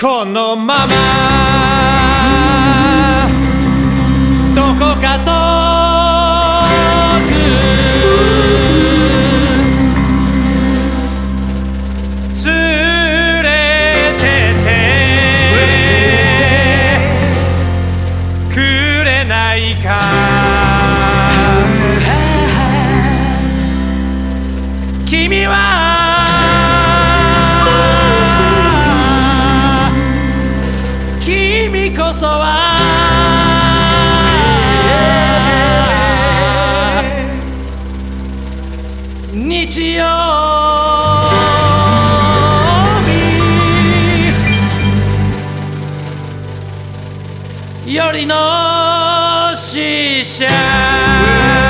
このままどこか遠く連れててくれないか。君はそは日曜日。よりの死者。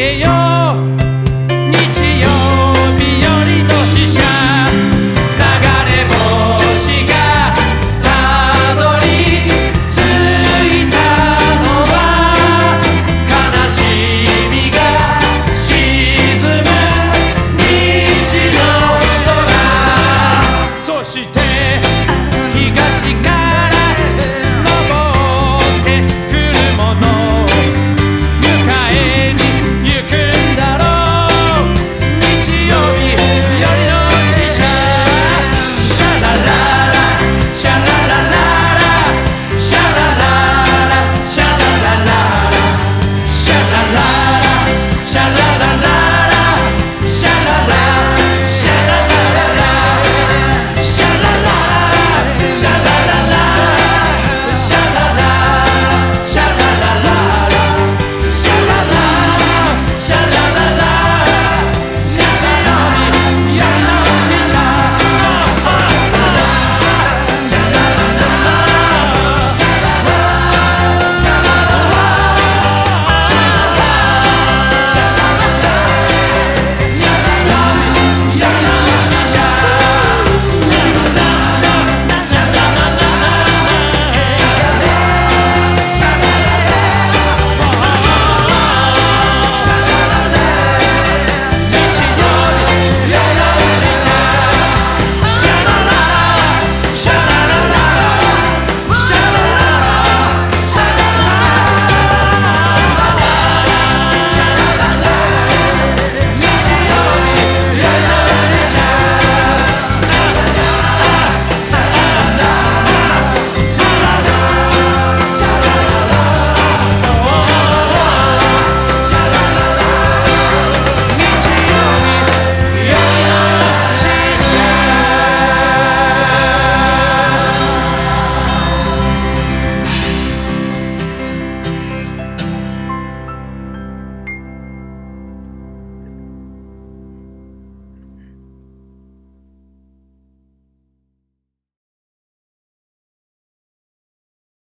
que yo